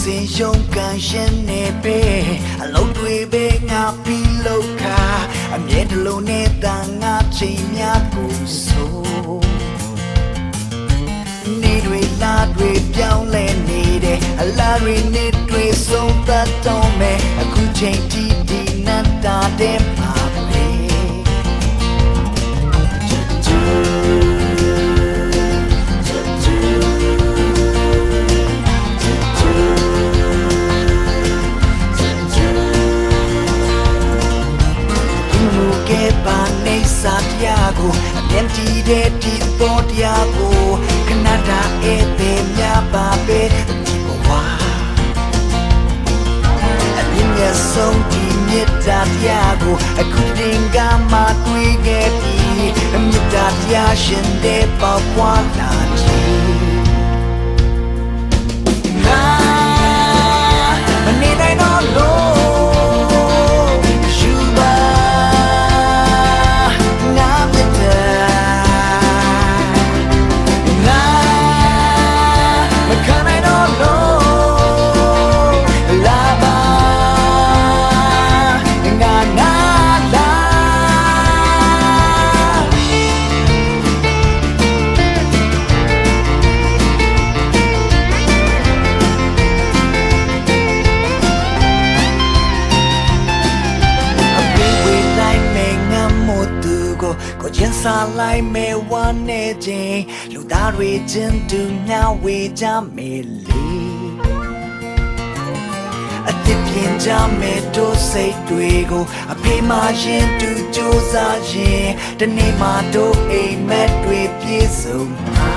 စင်ရှုံးကန်ရှင်နေပဲအလုံးတွေပဲငါပြီးလောက်ခါအမြဲတလုံးနဲ့တန်ငါချိန်များကိုဆိုနေတွေလာတွေပြောင်းလဲနေတယ်အလားတွေနေတွေဆုံးသတ်တော့မယ်အခုချိန်ထိ ကိုအမြင်ကြည့်တဲ့ဒီပေါ်တရားကိုခဏတာဧည့်သည်များပါပဲဒီဘဝအမြင်ရဲ့ဆုံးဒီမြတ်တာတရားကိုအခုတင်ကမှတွေ့ခဲ့ပြီးမြတ်တာတရားရှင်တဲ့ပေါ့ပွားလာ စားလိုက်မယ်ဝမ်းနေခြင်းလူသားတွေချင်းတူမျှဝေကြမယ်လေအစ်စ်ပြင်းကြမယ်တို့စိတ်တွေကိုအဖေမရင်တူကြိုးစားရင်တနေ့မှတို့အိမ်မက်တွေပြည့်စုံမှာ